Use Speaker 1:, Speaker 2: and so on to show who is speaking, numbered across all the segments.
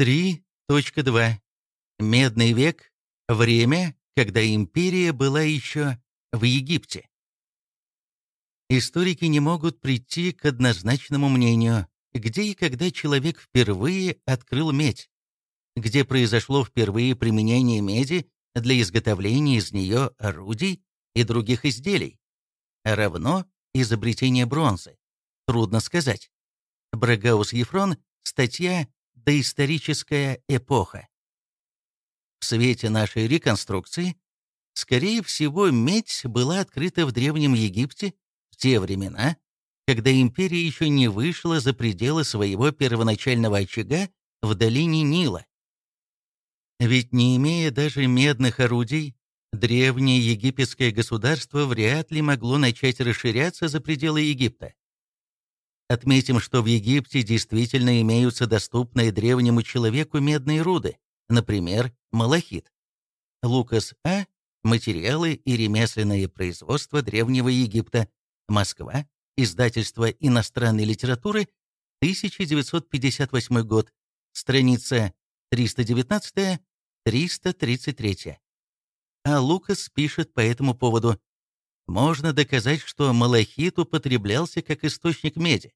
Speaker 1: 3.2. Медный век – время, когда империя была еще в Египте. Историки не могут прийти к однозначному мнению, где и когда человек впервые открыл медь, где произошло впервые применение меди для изготовления из нее орудий и других изделий, равно изобретение бронзы. Трудно сказать. Брагаус-Ефрон, статья «Доисторическая эпоха». В свете нашей реконструкции, скорее всего, медь была открыта в Древнем Египте те времена, когда империя еще не вышла за пределы своего первоначального очага в долине Нила. Ведь не имея даже медных орудий, древнее египетское государство вряд ли могло начать расширяться за пределы Египта. Отметим, что в Египте действительно имеются доступные древнему человеку медные руды, например, малахит. Лукас А. Материалы и ремесленное производство Древнего Египта. Москва. Издательство иностранной литературы. 1958 год. Страница 319-333. А Лукас пишет по этому поводу. Можно доказать, что малахит употреблялся как источник меди.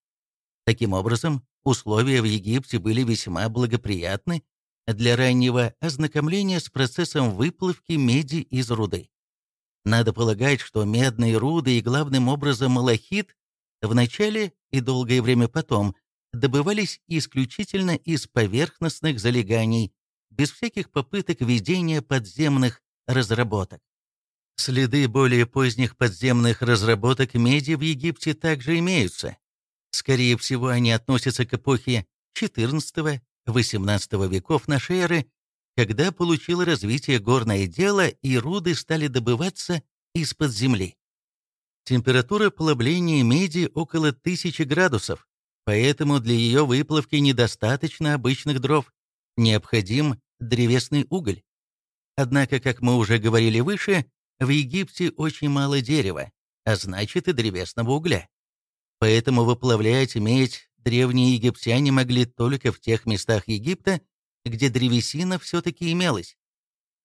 Speaker 1: Таким образом, условия в Египте были весьма благоприятны для раннего ознакомления с процессом выплавки меди из руды. Надо полагать, что медные руды и главным образом малахит в начале и долгое время потом добывались исключительно из поверхностных залеганий, без всяких попыток ведения подземных разработок. Следы более поздних подземных разработок меди в Египте также имеются. Скорее всего, они относятся к эпохе XIV-XVIII веков нашей эры когда получило развитие горное дело и руды стали добываться из-под земли. Температура плавления меди около 1000 градусов, поэтому для ее выплавки недостаточно обычных дров, необходим древесный уголь. Однако, как мы уже говорили выше, в Египте очень мало дерева, а значит и древесного угля. Поэтому выплавлять медь древние египтяне могли только в тех местах Египта, где древесина все-таки имелась.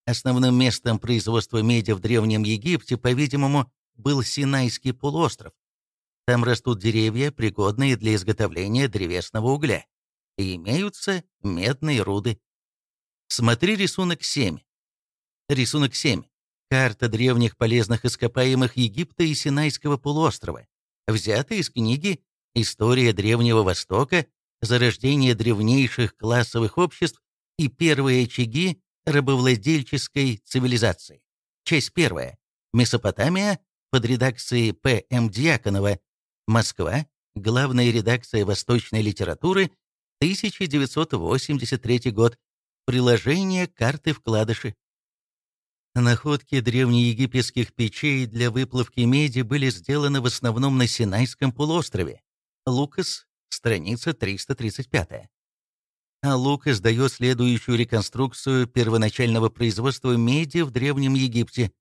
Speaker 1: Основным местом производства меди в Древнем Египте, по-видимому, был Синайский полуостров. Там растут деревья, пригодные для изготовления древесного угля, и имеются медные руды. Смотри рисунок 7. Рисунок 7. Карта древних полезных ископаемых Египта и Синайского полуострова, взята из книги «История Древнего Востока. Зарождение древнейших классовых обществ и первые очаги рабовладельческой цивилизации. Часть первая. Месопотамия под редакцией И.М. Дьяконова. Москва. Главная редакция восточной литературы. 1983 год. Приложение карты вкладыши. Находки древнеегипетских печей для выплавки меди были сделаны в основном на Синайском полуострове. Лукас, страница 335 а Лукас дает следующую реконструкцию первоначального производства меди в Древнем Египте.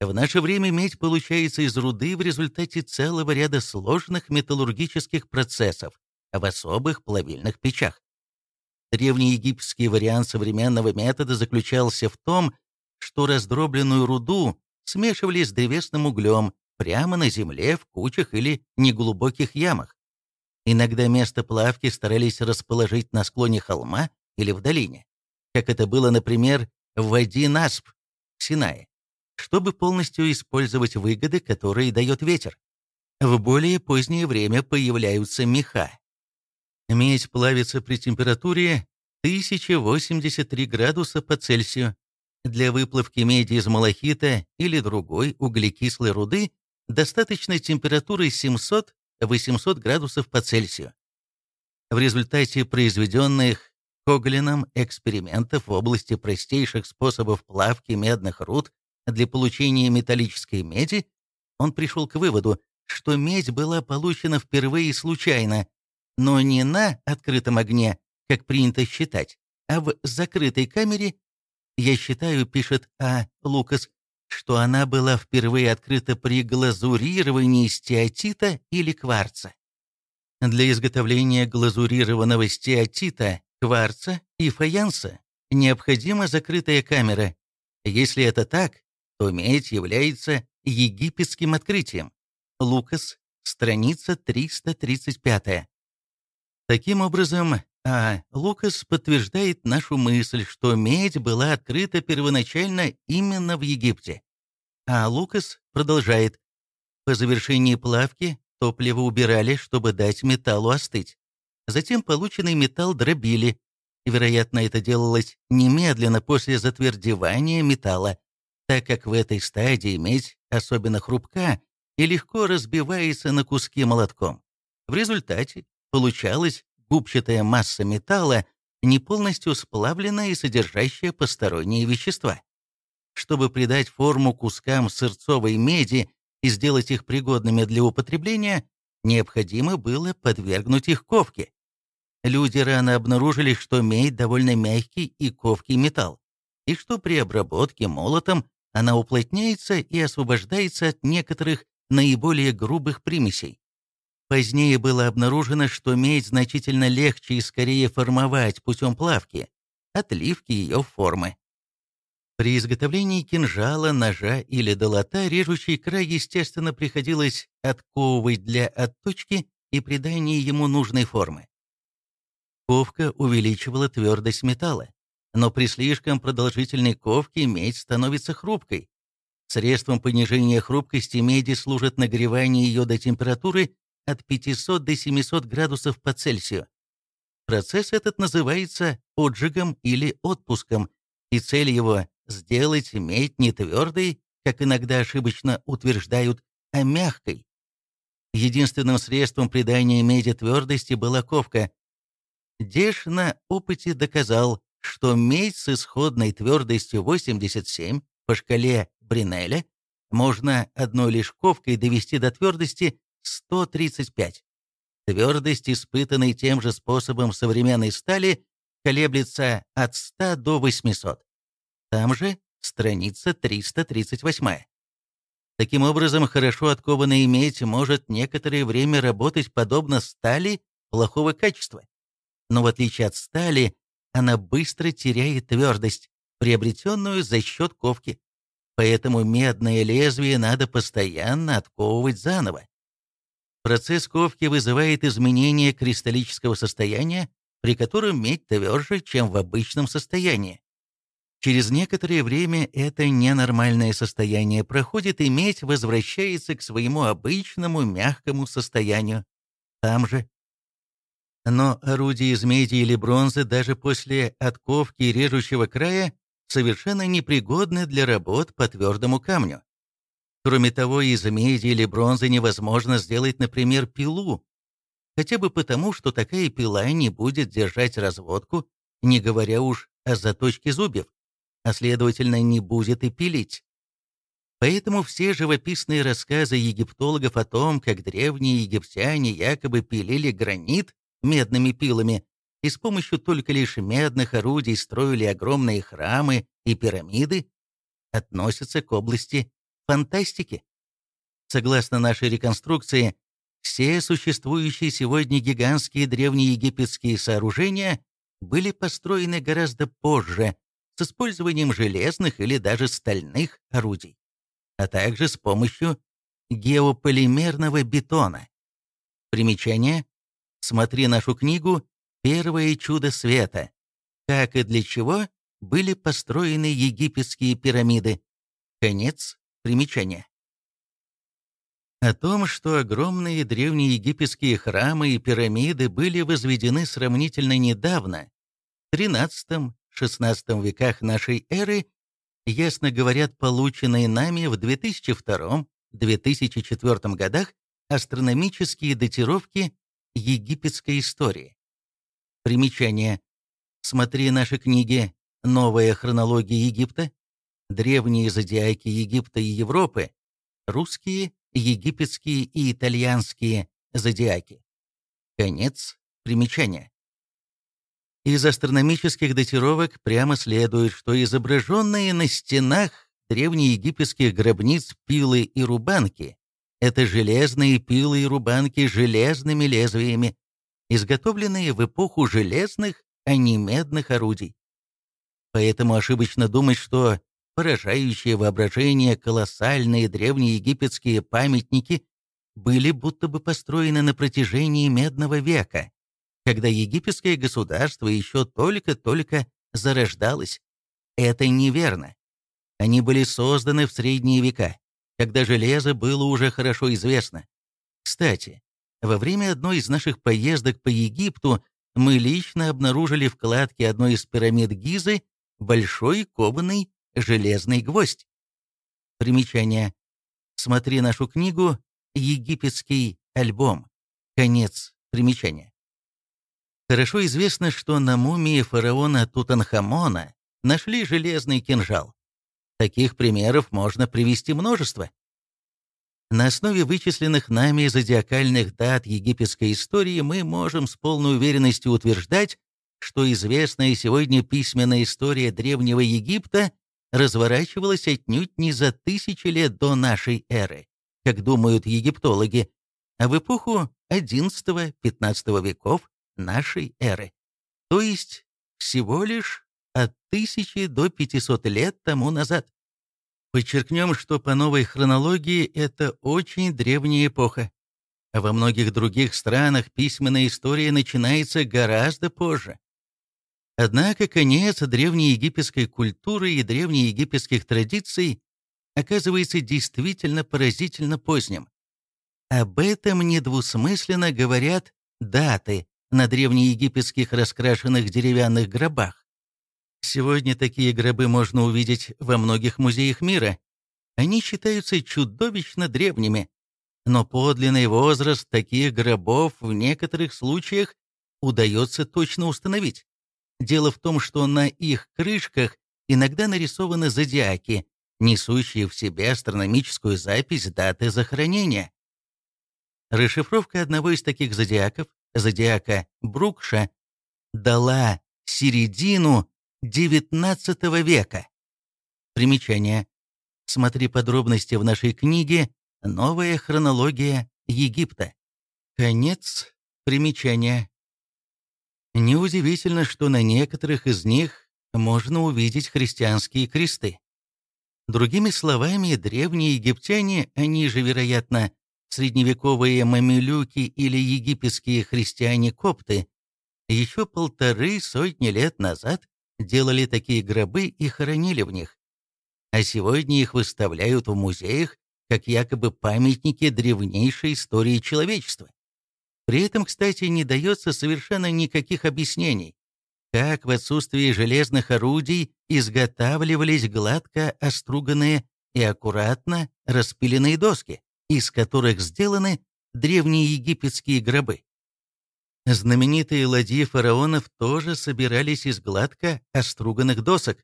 Speaker 1: В наше время медь получается из руды в результате целого ряда сложных металлургических процессов в особых плавильных печах. Древнеегипетский вариант современного метода заключался в том, что раздробленную руду смешивали с древесным углем прямо на земле в кучах или неглубоких ямах. Иногда место плавки старались расположить на склоне холма или в долине, как это было, например, в Вади-Насп в Синае, чтобы полностью использовать выгоды, которые дает ветер. В более позднее время появляются меха. Медь плавится при температуре 1083 градуса по Цельсию. Для выплавки меди из малахита или другой углекислой руды достаточно температуры 700 800 градусов по Цельсию. В результате произведенных Коглином экспериментов в области простейших способов плавки медных руд для получения металлической меди, он пришел к выводу, что медь была получена впервые случайно, но не на открытом огне, как принято считать, а в закрытой камере, я считаю, пишет А. Лукас, что она была впервые открыта при глазурировании стеатита или кварца. Для изготовления глазурированного стеатита кварца и фаянса необходима закрытая камера. Если это так, то медь является египетским открытием. Лукас, страница 335. Таким образом, а Лукас подтверждает нашу мысль, что медь была открыта первоначально именно в Египте. А Лукас продолжает. По завершении плавки топливо убирали, чтобы дать металлу остыть. Затем полученный металл дробили. Вероятно, это делалось немедленно после затвердевания металла, так как в этой стадии медь особенно хрупка и легко разбивается на куски молотком. В результате получалась губчатая масса металла, не полностью сплавленная и содержащая посторонние вещества. Чтобы придать форму кускам сырцовой меди и сделать их пригодными для употребления, необходимо было подвергнуть их ковке. Люди рано обнаружили, что медь довольно мягкий и ковкий металл, и что при обработке молотом она уплотняется и освобождается от некоторых наиболее грубых примесей. Позднее было обнаружено, что медь значительно легче и скорее формовать путем плавки, отливки ее формы. При изготовлении кинжала, ножа или долота режущий край, естественно, приходилось отковывать для отточки и придания ему нужной формы. Ковка увеличивала твердость металла, но при слишком продолжительной ковке медь становится хрупкой. Средством понижения хрупкости меди служит нагревание ее до температуры от 500 до 700 градусов по Цельсию. Процесс этот называется отжигом или отпуском, и цель его – сделать медь не твердой, как иногда ошибочно утверждают, а мягкой. Единственным средством придания меди твердости была ковка. Деш на опыте доказал, что медь с исходной твердостью 87 по шкале Бринеля можно одной лишь ковкой довести до твердости 135. Твердость, испытанной тем же способом современной стали, колеблется от 100 до 800. Там же страница 338. Таким образом, хорошо откованная медь может некоторое время работать подобно стали плохого качества. Но в отличие от стали, она быстро теряет твердость, приобретенную за счет ковки. Поэтому медное лезвие надо постоянно отковывать заново. Процесс ковки вызывает изменение кристаллического состояния, при котором медь тверже, чем в обычном состоянии. Через некоторое время это ненормальное состояние проходит, и медь возвращается к своему обычному мягкому состоянию. Там же. Но орудия из меди или бронзы даже после отковки режущего края совершенно непригодны для работ по твердому камню. Кроме того, из меди или бронзы невозможно сделать, например, пилу, хотя бы потому, что такая пила не будет держать разводку, не говоря уж о заточке зубьев, а следовательно не будет и пилить. Поэтому все живописные рассказы египтологов о том, как древние египтяне якобы пилили гранит медными пилами и с помощью только лишь медных орудий строили огромные храмы и пирамиды, относятся к области фантастики. Согласно нашей реконструкции, все существующие сегодня гигантские древнеегипетские сооружения были построены гораздо позже, с использованием железных или даже стальных орудий, а также с помощью геополимерного бетона. Примечание. Смотри нашу книгу «Первое чудо света. Как и для чего были построены египетские пирамиды». Конец Примечание. О том, что огромные древнеегипетские храмы и пирамиды были возведены сравнительно недавно, в XIII-XVI веках нашей эры, ясно говорят полученные нами в 2002-2004 годах астрономические датировки египетской истории. Примечание. Смотри наши книги «Новая хронология Египта», древние зодиаки Египта и Европы, русские, египетские и итальянские зодиаки. Конец примечания. Из астрономических датировок прямо следует, что изображенные на стенах древнеегипетских гробниц пилы и рубанки — это железные пилы и рубанки железными лезвиями, изготовленные в эпоху железных а не медных орудий. Поэтому ошибочно думать, что поражающее воображение колоссальные древнеегипетские памятники были будто бы построены на протяжении медного века, когда египетское государство еще только-только зарождалось. Это неверно. Они были созданы в средние века, когда железо было уже хорошо известно. Кстати, во время одной из наших поездок по Египту мы лично обнаружили в кладке одной из пирамид Гизы большой кованый железный гвоздь. Примечание. Смотри нашу книгу «Египетский альбом». Конец примечания. Хорошо известно, что на мумии фараона Тутанхамона нашли железный кинжал. Таких примеров можно привести множество. На основе вычисленных нами зодиакальных дат египетской истории мы можем с полной уверенностью утверждать, что известная сегодня письменная история Древнего Египта разворачивалась отнюдь не за тысячи лет до нашей эры, как думают египтологи, а в эпоху XI-XV веков нашей эры, то есть всего лишь от тысячи до 500 лет тому назад. Подчеркнем, что по новой хронологии это очень древняя эпоха. Во многих других странах письменная история начинается гораздо позже. Однако конец древнеегипетской культуры и древнеегипетских традиций оказывается действительно поразительно поздним. Об этом недвусмысленно говорят даты на древнеегипетских раскрашенных деревянных гробах. Сегодня такие гробы можно увидеть во многих музеях мира. Они считаются чудовищно древними. Но подлинный возраст таких гробов в некоторых случаях удается точно установить. Дело в том, что на их крышках иногда нарисованы зодиаки, несущие в себе астрономическую запись даты захоронения. Расшифровка одного из таких зодиаков, зодиака Брукша, дала середину XIX века. Примечание. Смотри подробности в нашей книге «Новая хронология Египта». Конец примечания. Неудивительно, что на некоторых из них можно увидеть христианские кресты. Другими словами, древние египтяне, они же, вероятно, средневековые мамилюки или египетские христиане-копты, еще полторы сотни лет назад делали такие гробы и хоронили в них. А сегодня их выставляют в музеях как якобы памятники древнейшей истории человечества. При этом, кстати, не дается совершенно никаких объяснений, как в отсутствии железных орудий изготавливались гладко оструганные и аккуратно распиленные доски, из которых сделаны древние египетские гробы. Знаменитые ладьи фараонов тоже собирались из гладко оструганных досок.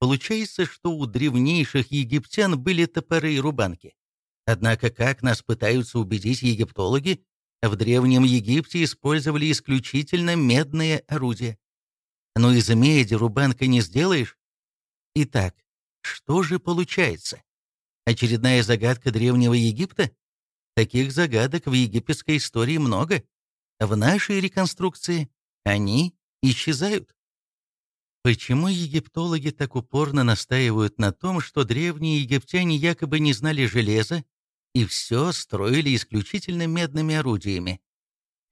Speaker 1: Получается, что у древнейших египтян были топоры и рубанки. Однако, как нас пытаются убедить египтологи, в Древнем Египте использовали исключительно медные орудия. Но из меди рубанка не сделаешь. Итак, что же получается? Очередная загадка Древнего Египта? Таких загадок в египетской истории много. В нашей реконструкции они исчезают. Почему египтологи так упорно настаивают на том, что древние египтяне якобы не знали железа и все строили исключительно медными орудиями?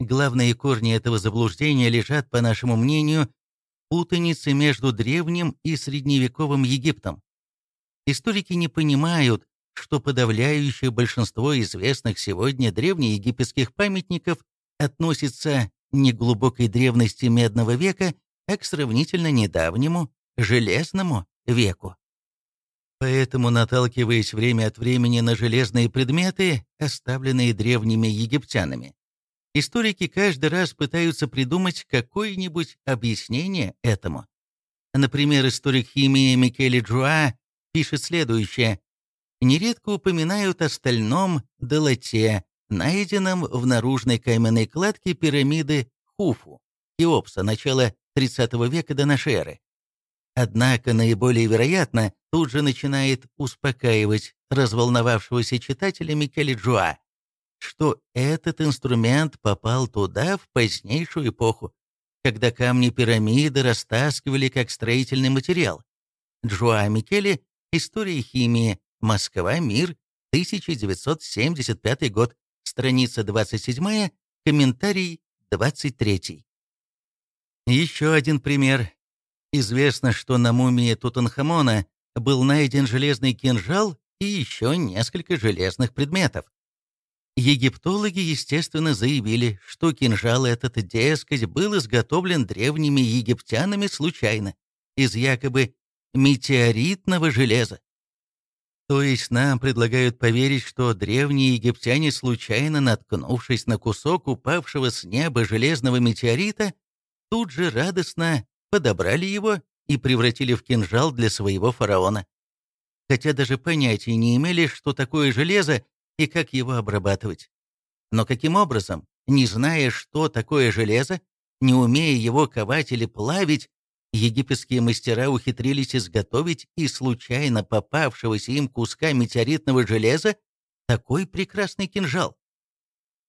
Speaker 1: Главные корни этого заблуждения лежат, по нашему мнению, путаницы между древним и средневековым Египтом. Историки не понимают, что подавляющее большинство известных сегодня древнеегипетских памятников относится не к глубокой древности Медного века, а к сравнительно недавнему Железному веку. Поэтому, наталкиваясь время от времени на железные предметы, оставленные древними египтянами, историки каждый раз пытаются придумать какое-нибудь объяснение этому. Например, историк химии Микеле Джуа пишет следующее. Нередко упоминают о стальном долоте, найденном в наружной каменной кладке пирамиды Хуфу, Хеопса, начала 30 века до нашей эры. Однако наиболее вероятно, тут же начинает успокаивать разволновавшегося читателя Микеле Джуа, что этот инструмент попал туда в позднейшую эпоху, когда камни пирамиды растаскивали как строительный материал. Джоа Микеле «История химии. Москва. Мир. 1975 год. Страница 27. Комментарий 23». Еще один пример. Известно, что на мумии Тутанхамона был найден железный кинжал и еще несколько железных предметов. Египтологи, естественно, заявили, что кинжал этот, дескать, был изготовлен древними египтянами случайно, из якобы метеоритного железа. То есть нам предлагают поверить, что древние египтяне, случайно наткнувшись на кусок упавшего с неба железного метеорита, тут же радостно подобрали его и превратили в кинжал для своего фараона. Хотя даже понятия не имели, что такое железо и как его обрабатывать. Но каким образом, не зная, что такое железо, не умея его ковать или плавить, египетские мастера ухитрились изготовить из случайно попавшегося им куска метеоритного железа такой прекрасный кинжал.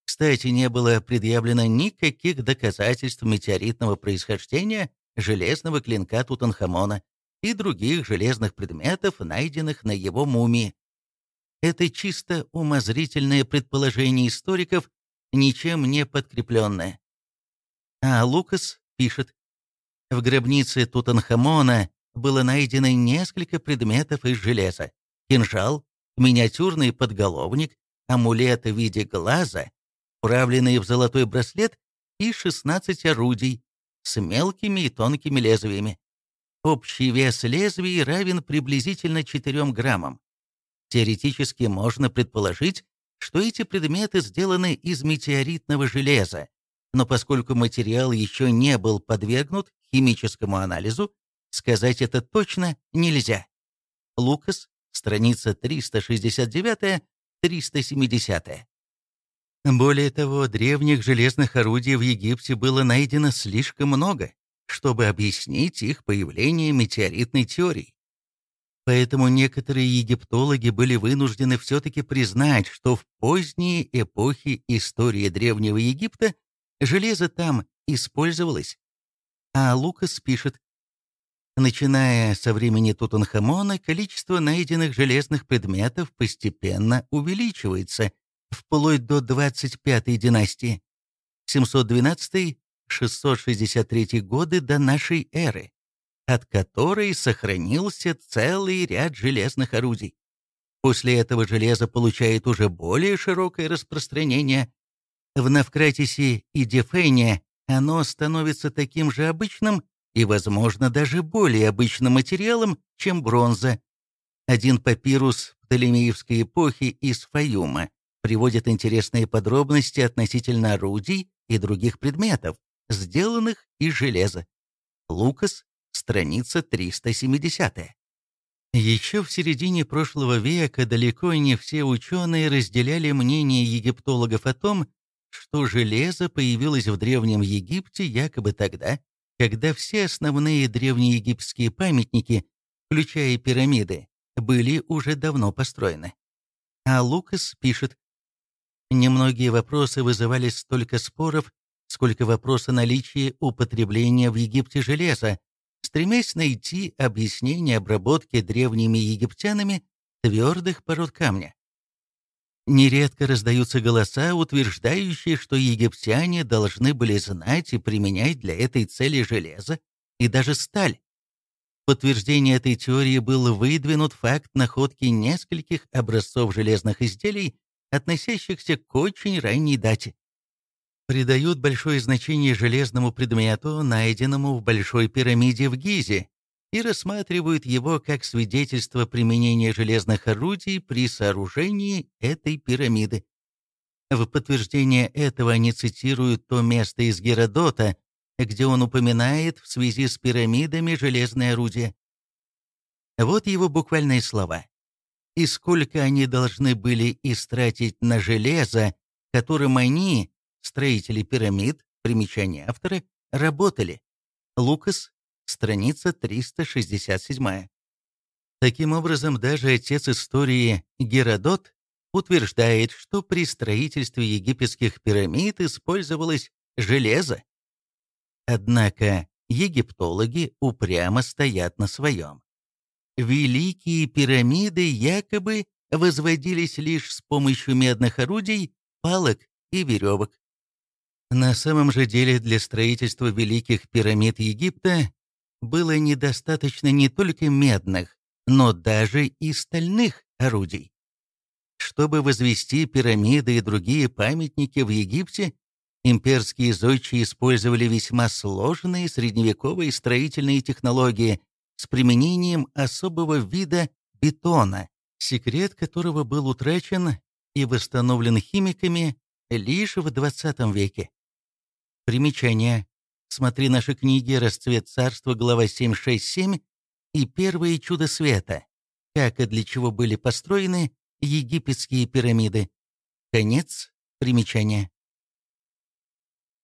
Speaker 1: Кстати, не было предъявлено никаких доказательств метеоритного происхождения железного клинка Тутанхамона и других железных предметов, найденных на его мумии. Это чисто умозрительное предположение историков, ничем не подкрепленное. А Лукас пишет, в гробнице Тутанхамона было найдено несколько предметов из железа. Кинжал, миниатюрный подголовник, амулет в виде глаза, вправленный в золотой браслет и 16 орудий с мелкими и тонкими лезвиями. Общий вес лезвий равен приблизительно 4 граммам. Теоретически можно предположить, что эти предметы сделаны из метеоритного железа, но поскольку материал еще не был подвергнут химическому анализу, сказать это точно нельзя. Лукас, страница 369-370. Более того, древних железных орудий в Египте было найдено слишком много, чтобы объяснить их появление метеоритной теорией. Поэтому некоторые египтологи были вынуждены все-таки признать, что в поздние эпохи истории Древнего Египта железо там использовалось. А Лукас пишет, Начиная со времени Тутанхамона, количество найденных железных предметов постепенно увеличивается, вплоть до 25-й династии, 712-663 годы до нашей эры от которой сохранился целый ряд железных орудий. После этого железо получает уже более широкое распространение. В Навкратисе и Дефене оно становится таким же обычным и, возможно, даже более обычным материалом, чем бронза. Один папирус Птолемеевской эпохи из Фаюма приводит интересные подробности относительно орудий и других предметов, сделанных из железа. Лукас страница 370. Еще в середине прошлого века далеко не все ученые разделяли мнение египтологов о том, что железо появилось в Древнем Египте якобы тогда, когда все основные древнеегипетские памятники, включая пирамиды, были уже давно построены. А Лукас пишет, «Немногие вопросы вызывали столько споров, сколько вопрос о наличии употребления в Египте железа, стремясь найти объяснение обработки древними египтянами твердых пород камня. Нередко раздаются голоса, утверждающие, что египтяне должны были знать и применять для этой цели железо и даже сталь. Подтверждение этой теории был выдвинут факт находки нескольких образцов железных изделий, относящихся к очень ранней дате придают большое значение железному предмету, найденному в Большой пирамиде в Гизе, и рассматривают его как свидетельство применения железных орудий при сооружении этой пирамиды. В подтверждение этого они цитируют то место из Геродота, где он упоминает в связи с пирамидами железные орудия. Вот его буквальные слова. «И сколько они должны были истратить на железо, которым они, строители пирамид, примечание автора, работали. Лукас, страница 367. Таким образом, даже отец истории Геродот утверждает, что при строительстве египетских пирамид использовалось железо. Однако египтологи упрямо стоят на своем. Великие пирамиды якобы возводились лишь с помощью медных орудий, палок и веревок. На самом же деле для строительства великих пирамид Египта было недостаточно не только медных, но даже и стальных орудий. Чтобы возвести пирамиды и другие памятники в Египте, имперские зодчие использовали весьма сложные средневековые строительные технологии с применением особого вида бетона, секрет которого был утрачен и восстановлен химиками лишь в 20 веке. Примечание. Смотри наши книги «Расцвет царства», глава 767 и «Первые чудо света», как и для чего были построены египетские пирамиды. Конец примечания.